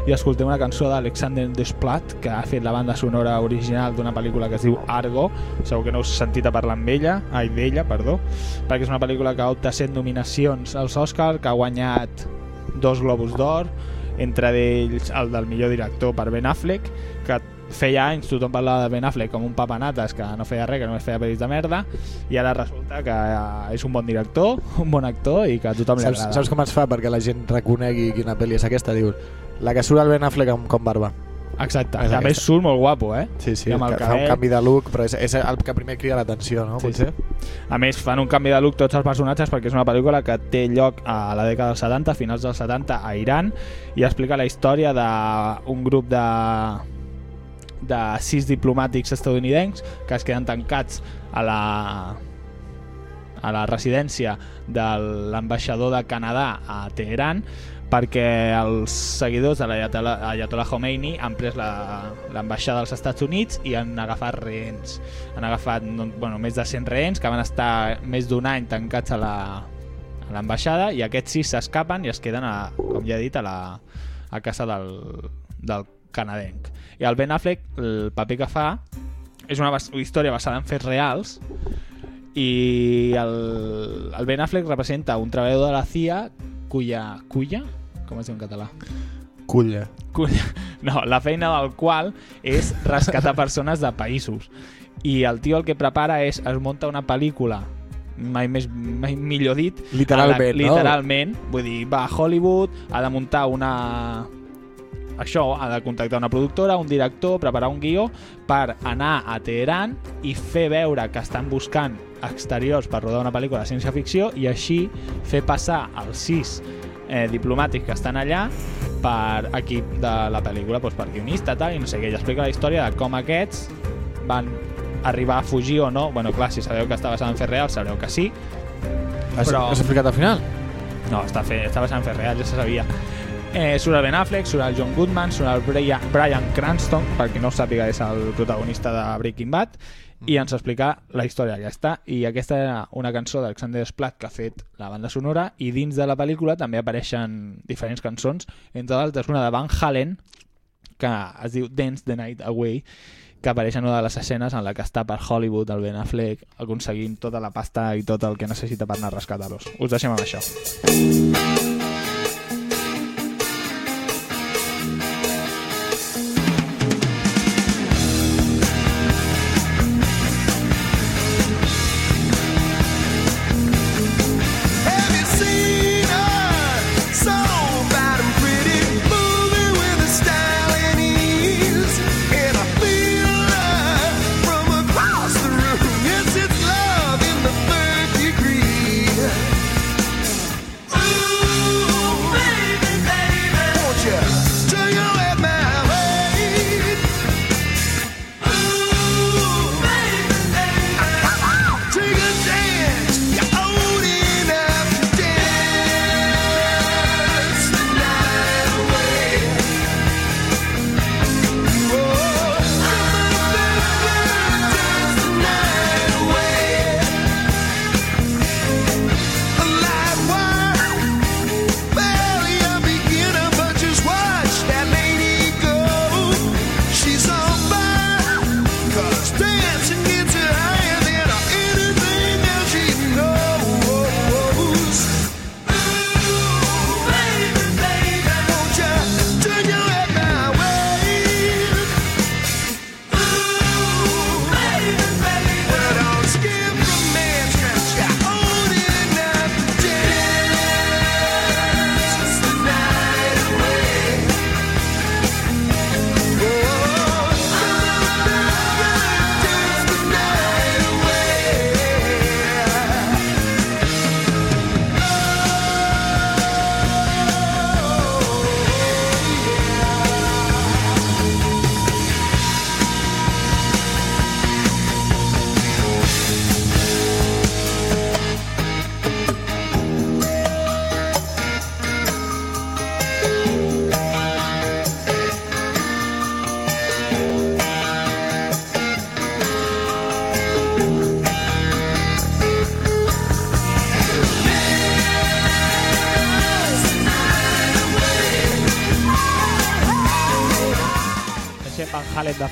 i escoltem una cançó d'Alexander Desplat que ha fet la banda sonora original d'una pel·lícula que es diu Argo segur que no us sentit a parlar amb ella ai, d'ella, perdó perquè és una pel·lícula que opta 7 nominacions als Oscar que ha guanyat dos Globus d'Or entre ells el del millor director per Ben Affleck que feia anys tothom parlava de Ben Affleck com un papanates que no feia res, que només feia pel·lis de merda i ara resulta que eh, és un bon director, [LAUGHS] un bon actor i que a tothom li Saps, agrada. saps com es fa perquè la gent reconegui quina pel·li és aquesta? Dius, la que surt el Ben Affleck amb, com barba. Exacte, És a més surt molt guapo, eh? Sí, sí, I amb el que fa un canvi de look, però és, és el que primer crida l'atenció, no? Sí, Potser? A més, fan un canvi de look tots els personatges perquè és una pel·lícula que té lloc a la dècada dels 70, finals dels 70, a Iran, i explica la història d'un grup de de sis diplomàtics estadounidencs que es queden tancats a la a la residència de l'ambaixador de Canadà a Teheran perquè els seguidors de l'Ayatollah Ayatollah Khomeini han pres la- l'ambaixada dels Estats Units i han agafat rehens. Han agafat no, bueno, més de 100 rehens que van estar més d'un any tancats a la a l'ambaixada i aquests sis s'escapen i es queden, a, com ja he dit, a la a casa del, del canadenc. I el Ben Affleck, el paper que fa, és una bas- història basada en fets reals i el, el Ben Affleck representa un treballador de la CIA cuya... cuya? Com es diu en català? Culla. Culla. [LAUGHS] No, la feina del qual és rescatar persones de països. I el tio el que prepara és, es munta una pel·lícula mai més mai millor dit Literalment, a no? literalment vull dir, va a Hollywood ha de muntar una això, ha de contactar una productora, un director, preparar un guió per anar a Teheran i fer veure que estan buscant exteriors per rodar una pel·lícula de ciència-ficció i així fer passar els sis eh, diplomàtics que estan allà per equip de la pel·lícula, doncs per guionista tal, i no sé què, i explica la història de com aquests van arribar a fugir o no, bueno clar, si sabeu que està basat en fets reals sabreu que sí Has, has explicat al final? no, està, fe, està basat en fets reals, ja se sabia Eh, surt el Ben Affleck, surt el John Goodman, surt el Brian, Brian Cranston, perquè no ho sàpiga és el protagonista de Breaking Bad, i ens explica la història aquesta. I aquesta era una cançó d'Alexander Splat que ha fet la banda sonora, i dins de la pel·lícula també apareixen diferents cançons, entre d'altres una de Van Halen, que es diu Dance the Night Away, que apareix en una de les escenes en la que està per Hollywood el Ben Affleck aconseguint tota la pasta i tot el que necessita per anar a rescatar-los. Us deixem amb això.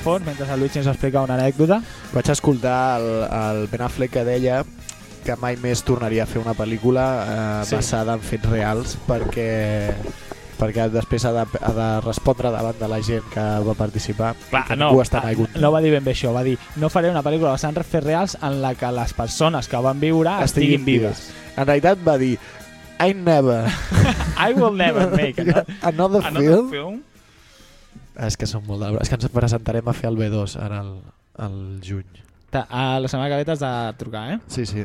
Fons mentre el Luigi ens explica una anècdota. Vaig escoltar el, el Ben Affleck que deia que mai més tornaria a fer una pel·lícula eh, Sí. basada en fets reals perquè perquè després ha de, ha de respondre davant de la gent que va participar Clar, que no, està ah, naigut. no va dir ben bé això, va dir no faré una pel·lícula basada en fets reals en la que les persones que van viure estiguin, vives. En realitat va dir I never [LAUGHS] I will never [LAUGHS] make another, another, another film. Ah, És que som molt de... És que ens presentarem a fer el B2 ara al, al juny. Ta- A la setmana que ve t'has de trucar, eh? Sí, sí.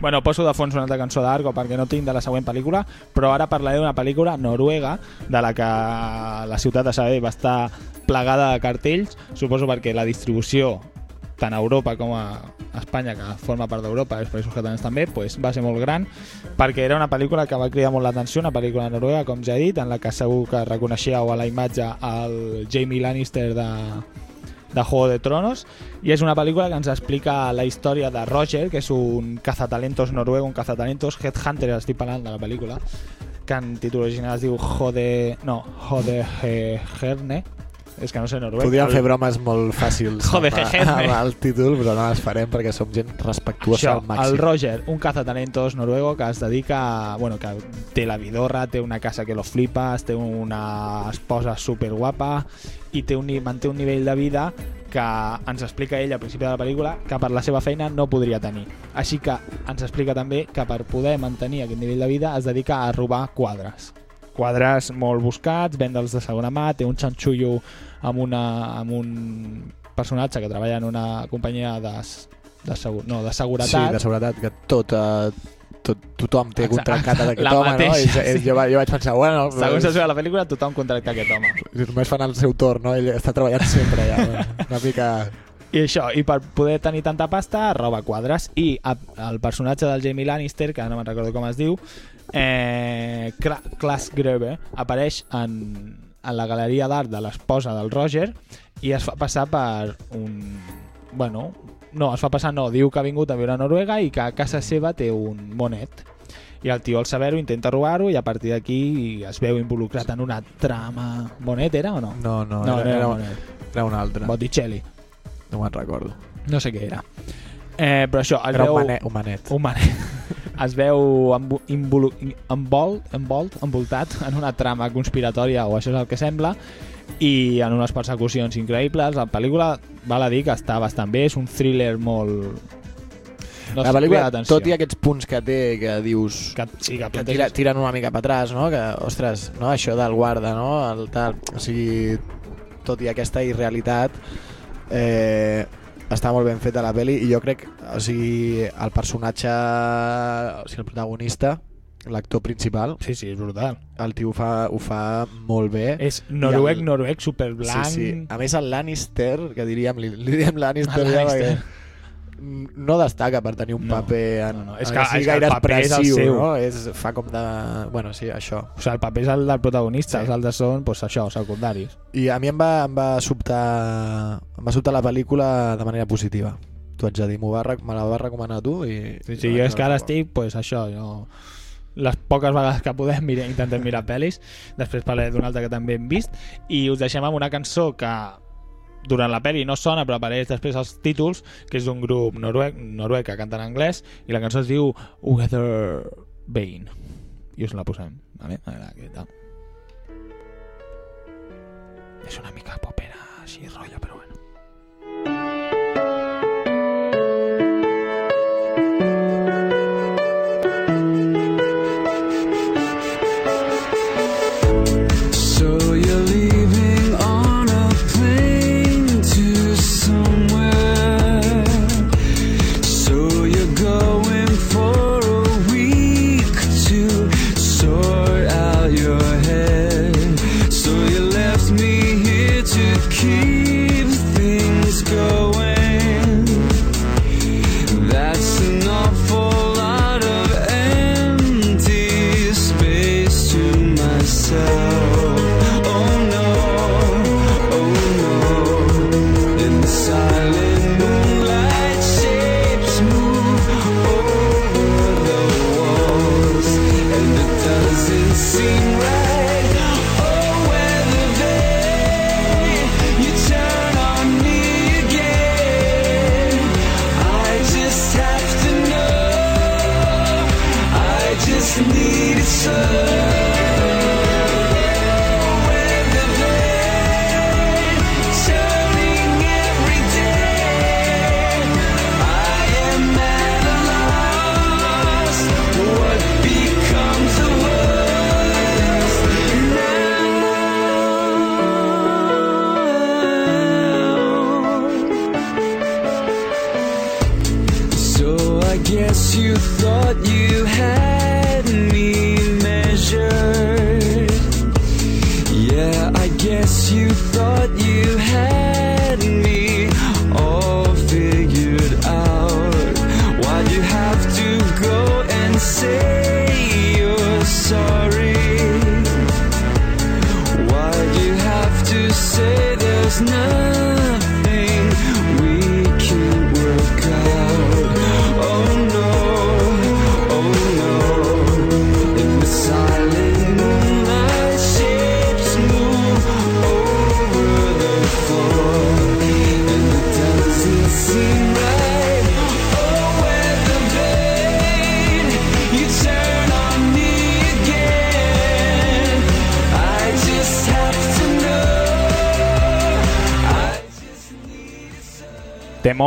Bueno, poso de fons una altra cançó d'Argo perquè no tinc de la següent pel·lícula, però ara parlaré d'una pel·lícula noruega de la que la ciutat de Sabadell va estar plegada de cartells, suposo perquè la distribució tant a Europa com a Espanya, que forma part d'Europa, els països catalans també, pues, va ser molt gran, perquè era una pel·lícula que va cridar molt l'atenció, una pel·lícula noruega, com ja he dit, en la que segur que reconeixíeu a la imatge el Jamie Lannister de, de Juego de Tronos i és una pel·lícula que ens explica la història de Roger, que és un cazatalentos noruego, un cazatalentos headhunter, estic parlant de la pel·lícula que en títol original es diu Jode... no, Jode Herne és que no sé noruec Podríem El- fer bromes molt fàcils [LAUGHS] Joder, amb, jejeje. amb el títol, però no les farem perquè som gent respectuosa Això, al màxim. el Roger, un cazatalentos noruego que es dedica a, bueno, que té la vidorra, té una casa que lo flipas, té una esposa super guapa i té un, manté un nivell de vida que ens explica ell al principi de la pel·lícula que per la seva feina no podria tenir. Així que ens explica també que per poder mantenir aquest nivell de vida es dedica a robar quadres. Quadres molt buscats, vendre'ls de segona mà, té un xanxullo amb, una, amb un personatge que treballa en una companyia de, de, segur, no, de seguretat. Sí, de seguretat, que tot, eh, tot, tothom té Exacte. contractat aquest La home, no? I, mateixa, sí. jo, jo vaig pensar, bueno... Segons es veu a la pel·lícula, tothom contracta aquest home. Només fan el seu torn, no? Ell està treballant sempre ja. Una mica... I això, i per poder tenir tanta pasta, roba quadres. I a, el personatge del Jamie Lannister, que no me'n recordo com es diu, eh, Cla- Klaas Greve, apareix en, en la galeria d'art de l'esposa del Roger i es fa passar per un... Bueno, no, es fa passar no, diu que ha vingut a viure a Noruega i que a casa seva té un monet. I el tio al saber-ho intenta robar-ho i a partir d'aquí es veu involucrat en una trama... Monet era o no? No, no, no era, era, Monet. era un altre. Botticelli. No me'n recordo. No sé què era. Eh, però això, es Era veu... un manet. Un manet. Un [LAUGHS] manet. es veu involu- envolt, envolt, envoltat en una trama conspiratòria, o això és el que sembla, i en unes persecucions increïbles. La pel·lícula, val a dir que està bastant bé, és un thriller molt... No la pel·lícula, tot i aquests punts que té, que dius... Que, sí, que, que tira, tiren una mica per atràs, no? Que, ostres, no? això del guarda, no? El tal, o sigui, tot i aquesta irrealitat, eh, està molt ben feta la peli i jo crec, o sigui, el personatge, o sigui, el protagonista, l'actor principal, sí, sí, és brutal. El tio ho fa, ho fa molt bé. És noruec, I noruec, superblanc. Sí, sí. A més, el Lannister, que diríem, li, li diem Lannister, El ja, Lannister. perquè no destaca per tenir un No, paper en, no, no. És que- és que gaire és el expressiu, seu. no? És, fa com de... Bueno, sí, això. O sigui, el paper és el del protagonista, els altres són, pues, això, secundaris. I a mi em va, em va sobtar em va sobtar la pel·lícula de manera positiva. T'ho haig de dir, va, me la vas recomanar tu i... Sí, sí, jo és que ara estic, pues, això, jo... les poques vegades que podem mira, intentem mirar pel·lis després parlaré d'una altra que també hem vist i us deixem amb una cançó que durant la pel·li no sona però apareix després als títols que és d'un grup noruec, noruec que canta en anglès i la cançó es diu Weather Bane i us la posem vale? a veure què tal és una mica popera així rotllo però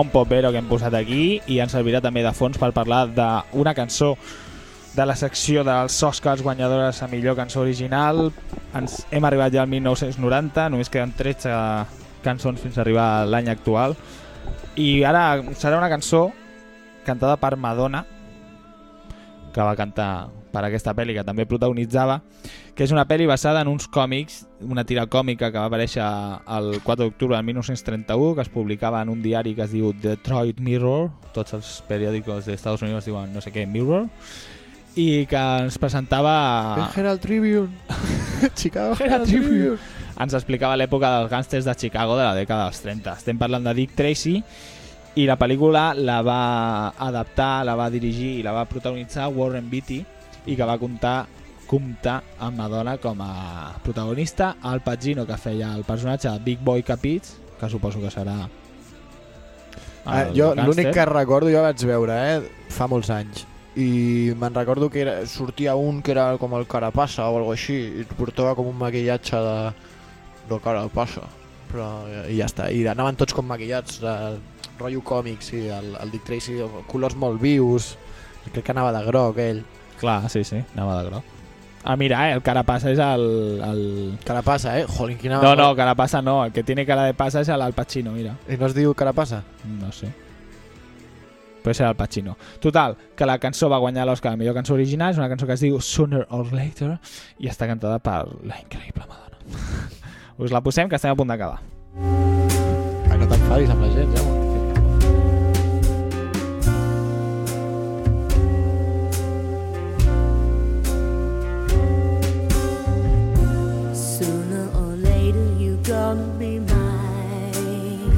Temón popero que hem posat aquí i ens servirà també de fons per parlar d'una cançó de la secció dels Oscars guanyadores a millor cançó original. Ens hem arribat ja al 1990, només queden 13 cançons fins a arribar a l'any actual. I ara serà una cançó cantada per Madonna, que va cantar per aquesta pel·li que també protagonitzava, que és una pel·li basada en uns còmics, una tira còmica que va aparèixer el 4 d'octubre del 1931, que es publicava en un diari que es diu Detroit Mirror, tots els periòdicos dels Estats Units diuen no sé què, Mirror, i que ens presentava... El Herald Tribune. [LAUGHS] Chicago Herald Tribune. Ens explicava l'època dels gàngsters de Chicago de la dècada dels 30. Estem parlant de Dick Tracy i la pel·lícula la va adaptar, la va dirigir i la va protagonitzar Warren Beatty i que va comptar comptar amb Madonna com a protagonista, Al Pacino que feia el personatge de Big Boy Capits, que suposo que serà Ah, jo l'únic que recordo jo vaig veure, eh, fa molts anys i me'n recordo que era, sortia un que era com el Carapassa o alguna així i portava com un maquillatge de, de Carapassa però i ja està, i anaven tots com maquillats de rotllo còmics i el, el Dick Tracy, colors molt vius crec que anava de groc ell Clar, sí, sí, anava de groc. Ah, mira, eh, el Carapassa és el... el... Carapassa, eh? Jolín, quina... No, no, Carapassa no, el que tiene cara de pasa es el Al Pacino, mira. I no es diu Carapassa? No sé. Però ser el Pacino. Total, que la cançó va guanyar l'Oscar a millor cançó original, és una cançó que es diu Sooner or Later i està cantada per la increïble Madonna. [LAUGHS] Us la posem, que estem a punt d'acabar. Ai, no t'enfadis amb la gent, ja. Sooner or later, you gonna be mine.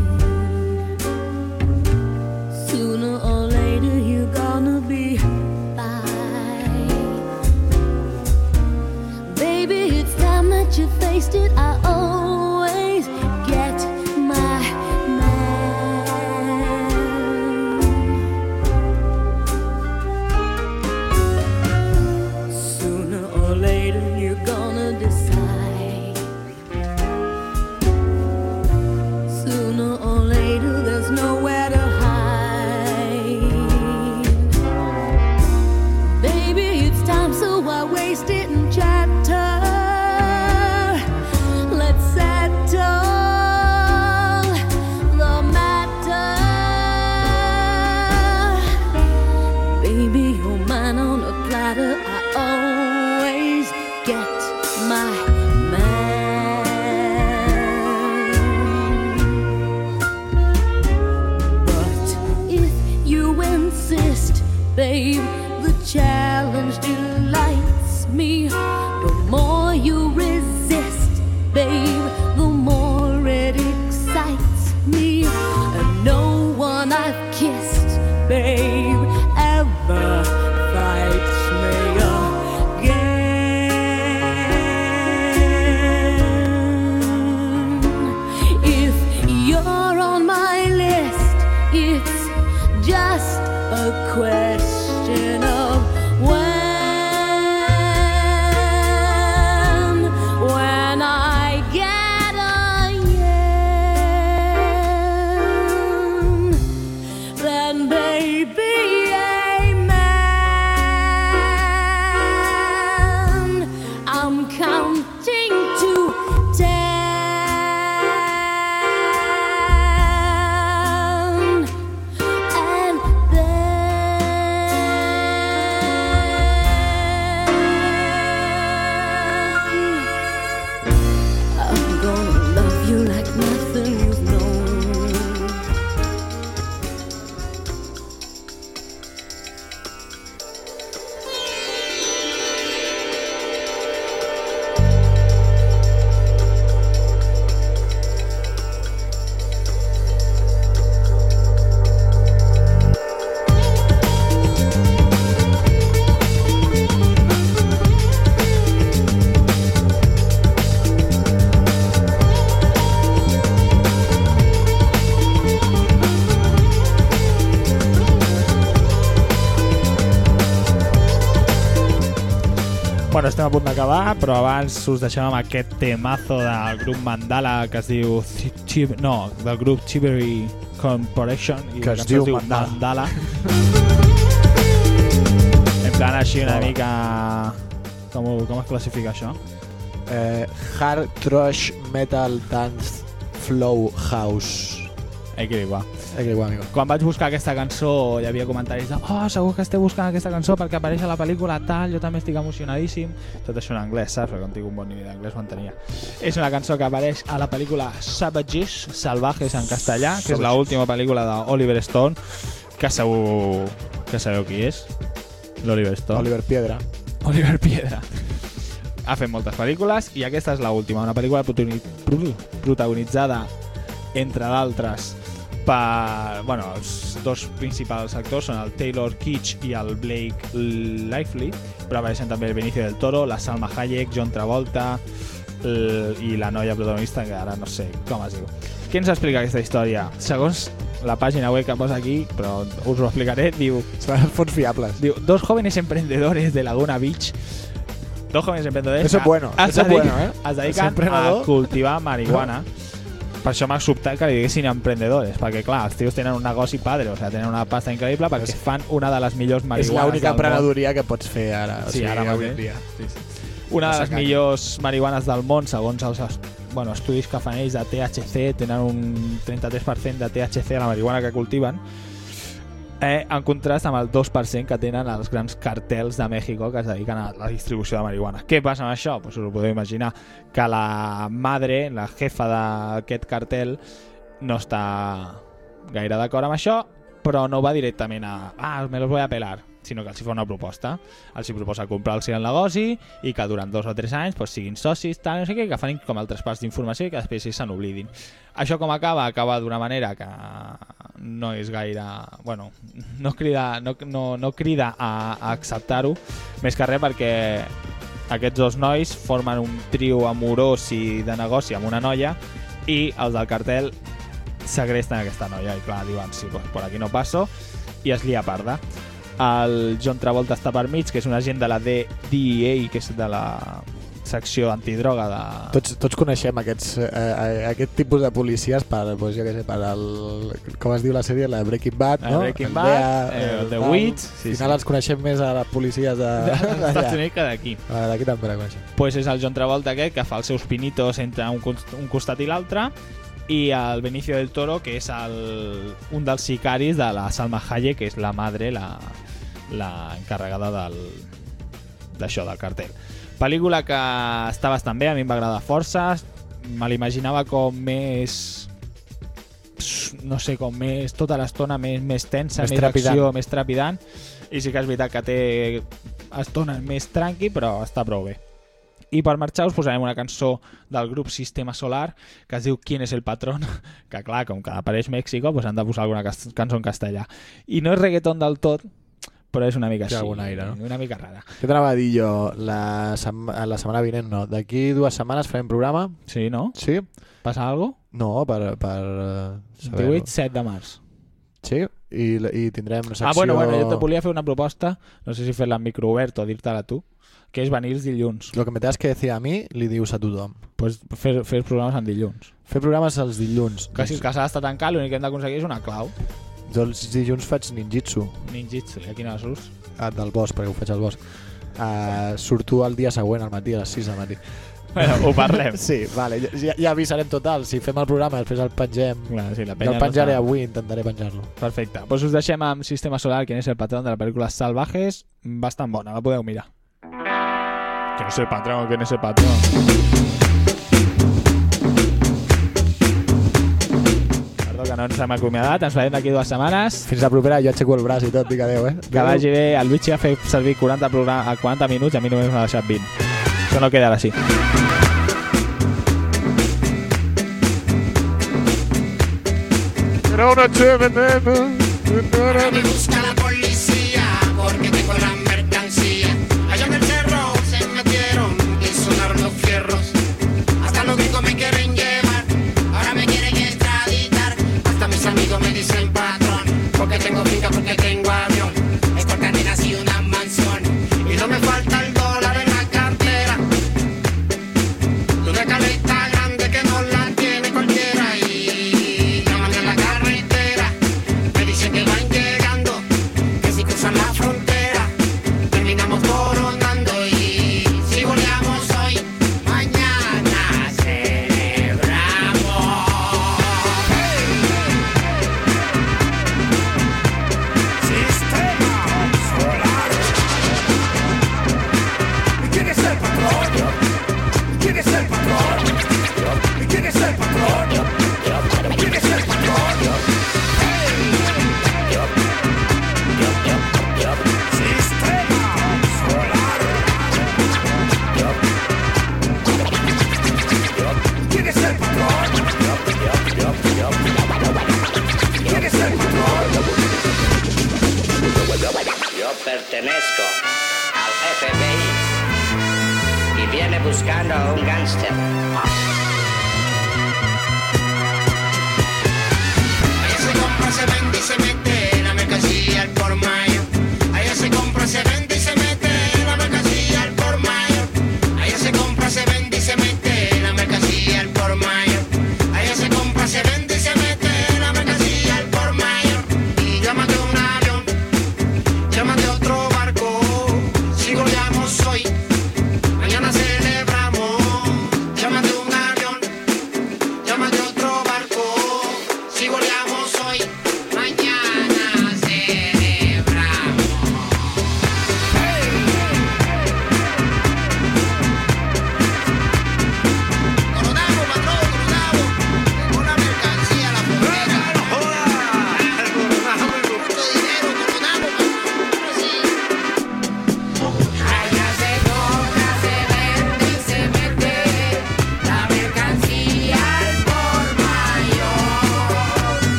Sooner or later, you gonna be mine. Baby, it's time that you faced it. I always estem a punt d'acabar, però abans us deixem amb aquest temazo del grup Mandala que es diu... No, del grup Chivery Corporation. i Que es cançó diu Mandala. [LAUGHS] en plan així una mica... Com, ho- com es classifica això? Eh, hard Thrash Metal Dance Flow House. Hay que que igual, amigo. Quan vaig buscar aquesta cançó hi havia comentaris de oh, segur que esteu buscant aquesta cançó perquè apareix a la pel·lícula tal, jo també estic emocionadíssim tot això en anglès, saps? Perquè quan tinc un bon nivell d'anglès ho entenia. És una cançó que apareix a la pel·lícula Savages, Salvajes en castellà, que és l'última pel·lícula d'Oliver Stone, que segur que sabeu qui és. L'Oliver Stone. Oliver Piedra. Oliver Piedra. Ha fet moltes pel·lícules i aquesta és l'última, una pel·lícula protagoni- pro- protagonitzada, entre d'altres, per... Bueno, els dos principals actors són el Taylor Kitsch i el Blake Lively, però apareixen també el Benicio del Toro, la Salma Hayek, John Travolta l- i la noia protagonista, que ara no sé com es diu. Què ens explica aquesta història? Segons la pàgina web que posa aquí, però us ho explicaré. Són fons fiables. Dos jóvenes emprendedores de Laguna Beach dos jóvenes emprendedores Eso es bueno, es eso es bueno, ¿eh? es dediquen a cultivar marihuana per això m'ha sobtat que li diguessin emprendedors perquè clar, els tios tenen un negoci padre o sigui, tenen una pasta increïble perquè fan una de les millors És marihuanes l'única del món. emprenedoria que pots fer ara. O Sí, sigui, ara avui en dia. Sí, sí. Una de les millors marihuanes del món, segons els bueno, estudis que fan ells de THC, tenen un 33% de THC a la marihuana que cultiven, eh, en contrast amb el 2% que tenen els grans cartels de Mèxico que es dediquen a la distribució de marihuana. Què passa amb això? Pues us ho podeu imaginar, que la madre, la jefa d'aquest cartel, no està gaire d'acord amb això, però no va directament a ah, me los voy a pelar, sinó que els hi fa una proposta. Els hi proposa comprar-los el negoci i que durant dos o tres anys pues, siguin socis, tal, no sé què, que fan com el traspàs d'informació i que després se n'oblidin. Això com acaba? Acaba d'una manera que no és gaire... Bueno, no crida, no, no, no crida a, a acceptar-ho, més que res perquè aquests dos nois formen un trio amorós i de negoci amb una noia i els del cartel segresten aquesta noia i clar, diuen, sí, pues por aquí no passo i es lia parda. El John Travolta està per mig, que és un agent de la DEA, que és de la secció antidroga de... Tots, tots coneixem aquests, eh, eh, aquest tipus de policies per, doncs, jo què sé, per el, com es diu la sèrie, la Breaking Bad, no? Breaking El Bad, DEA, eh, el The. Witch, sí, Al final sí. els coneixem més a les policies de... [LAUGHS] dels Estats. Units que d'aquí. D'aquí també la coneixem. pues és el John Travolta aquest que fa els seus pinitos entre un, un costat i l'altre i el Benicio del Toro que és el, un dels sicaris de la Salma Hayek que és la madre la, la encarregada del d'això, del cartel pel·lícula que està bastant bé, a mi em va agradar força. Me l'imaginava com més no sé, com més tota l'estona més, més tensa, Més més, trepidant. acció, més trepidant. I sí que és veritat que té estones més tranqui però està prou bé. I per marxar us posarem una cançó del grup Sistema Solar que es diu Quién es el patrón? [LAUGHS] Que clar, com que apareix Mèxico doncs han de posar alguna cançó en castellà. I no és reggaeton del tot però és una mica Té així, algun aire, no? una mica rara Què t'anava a dir jo? La, sem la setmana vinent no. D'aquí dues setmanes farem programa. Sí, no? Sí. Passa alguna No, per... per uh, 18, 7 de març Sí, i, i tindrem secció... Ah, bueno, bueno, jo te volia fer una proposta, no sé si fer-la en microobert o dir-te-la tu, que és venir els dilluns. Lo que me tengas que decir a mi, li dius a tothom. Pues fer, fer programes en dilluns. Fer programes els dilluns. Que si el casal està tancat, l'únic que hem d'aconseguir és una clau. Jo els dilluns faig ninjitsu. Ninjitsu, i a quina hora surts? Ah, del bosc, perquè ho faig al bosc. Uh, surto el dia següent, al matí, a les 6 del matí. Bueno, ho parlem. sí, vale, ja, ja avisarem total. Si fem el programa, després el pengem. Clar, sí, la penya el no penjaré està- avui, intentaré penjar-lo. Perfecte. Pues us deixem amb Sistema Solar, que és el patró de la pel·lícula Salvajes. Bastant bona, la podeu mirar. Que no sé el patró, que no sé el patró. Perdó, que no ens hem acomiadat. Ens veiem d'aquí dues setmanes. Fins la propera, jo aixeco el braç i tot, dic adeu, eh? Que vagi bé. El Luigi ha fet servir 40, programa, a 40 minuts a mi només m'ha deixat 20. Això no queda ara així. Ahora me busca la policía porque tengo la porque tengo finca, porque tengo